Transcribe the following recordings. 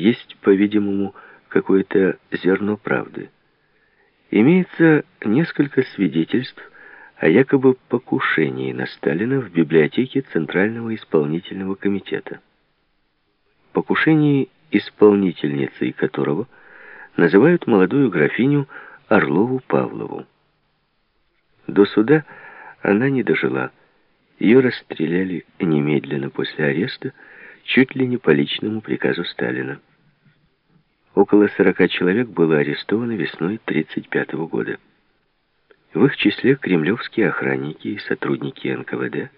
есть, по-видимому, какое-то зерно правды. Имеется несколько свидетельств о якобы покушении на Сталина в библиотеке Центрального исполнительного комитета. Покушении исполнительницей которого называют молодую графиню Орлову Павлову. До суда она не дожила. Ее расстреляли немедленно после ареста, чуть ли не по личному приказу Сталина. Около 40 человек было арестовано весной 1935 года. В их числе кремлевские охранники и сотрудники НКВД,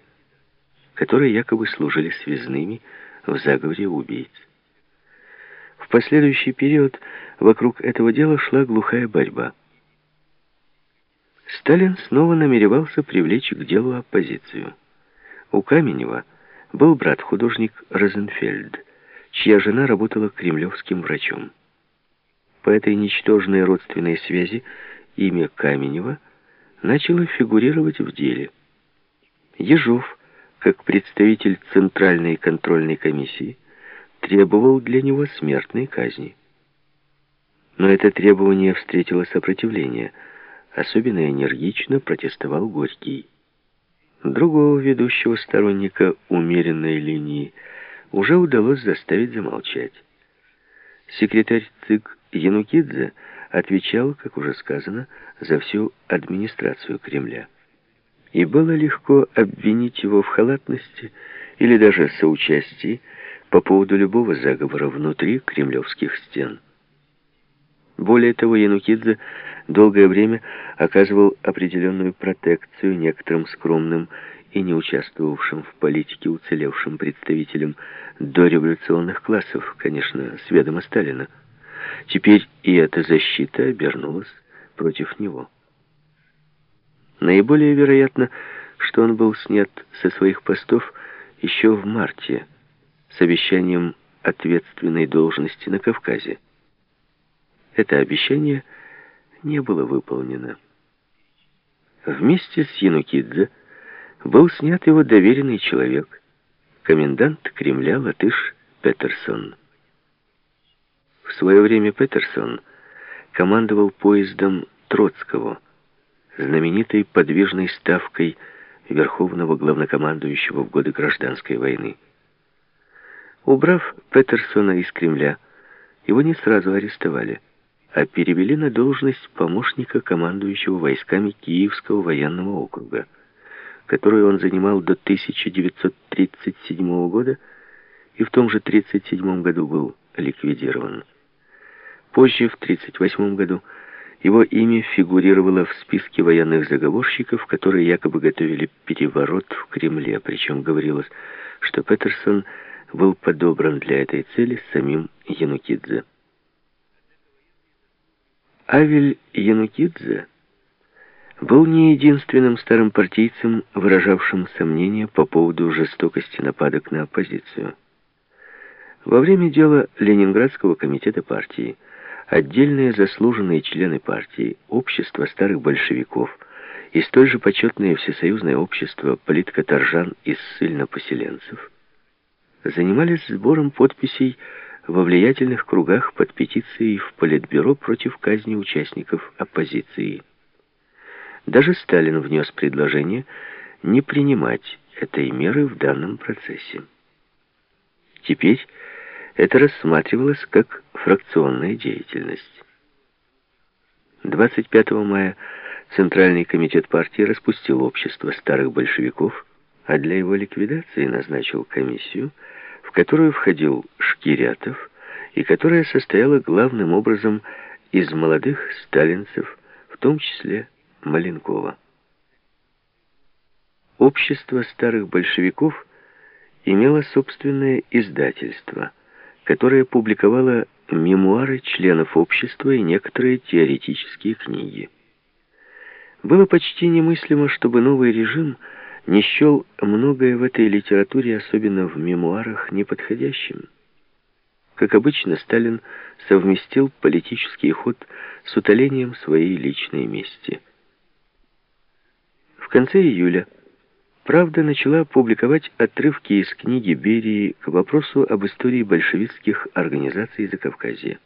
которые якобы служили связными в заговоре убийц. В последующий период вокруг этого дела шла глухая борьба. Сталин снова намеревался привлечь к делу оппозицию. У Каменева был брат-художник Розенфельд, чья жена работала кремлевским врачом. По этой ничтожной родственной связи имя Каменева начало фигурировать в деле. Ежов, как представитель Центральной контрольной комиссии, требовал для него смертной казни. Но это требование встретило сопротивление. Особенно энергично протестовал Горький. Другого ведущего сторонника умеренной линии уже удалось заставить замолчать. Секретарь ЦИК Янукидзе отвечал, как уже сказано, за всю администрацию Кремля. И было легко обвинить его в халатности или даже соучастии по поводу любого заговора внутри кремлевских стен. Более того, Янукидзе долгое время оказывал определенную протекцию некоторым скромным и не участвовавшим в политике уцелевшим представителям дореволюционных классов, конечно, с ведома Сталина. Теперь и эта защита обернулась против него. Наиболее вероятно, что он был снят со своих постов еще в марте с обещанием ответственной должности на Кавказе. Это обещание не было выполнено. Вместе с Янукидзе был снят его доверенный человек, комендант Кремля Латыш Петерсон. В свое время Петерсон командовал поездом Троцкого, знаменитой подвижной ставкой Верховного Главнокомандующего в годы Гражданской войны. Убрав Петерсона из Кремля, его не сразу арестовали, а перевели на должность помощника командующего войсками Киевского военного округа, которую он занимал до 1937 года и в том же 1937 году был ликвидирован. Позже, в 1938 году, его имя фигурировало в списке военных заговорщиков, которые якобы готовили переворот в Кремле, причем говорилось, что Петерсон был подобран для этой цели самим Янукидзе. Авель Янукидзе был не единственным старым партийцем, выражавшим сомнения по поводу жестокости нападок на оппозицию. Во время дела Ленинградского комитета партии отдельные заслуженные члены партии, общество старых большевиков и столь же почетное всесоюзное общество политкоторжан из ссыльно-поселенцев занимались сбором подписей во влиятельных кругах под петицией в Политбюро против казни участников оппозиции. Даже Сталин внес предложение не принимать этой меры в данном процессе. Теперь это рассматривалось как фракционная деятельность. 25 мая Центральный комитет партии распустил общество старых большевиков, а для его ликвидации назначил комиссию, в которую входил Шкирятов, и которая состояла главным образом из молодых сталинцев, в том числе Маленкова. Общество старых большевиков имело собственное издательство – которая публиковала мемуары членов общества и некоторые теоретические книги. Было почти немыслимо, чтобы новый режим не счел многое в этой литературе, особенно в мемуарах, неподходящим. Как обычно, Сталин совместил политический ход с утолением своей личной мести. В конце июля Правда начала публиковать отрывки из книги Берии к вопросу об истории большевистских организаций Закавказья.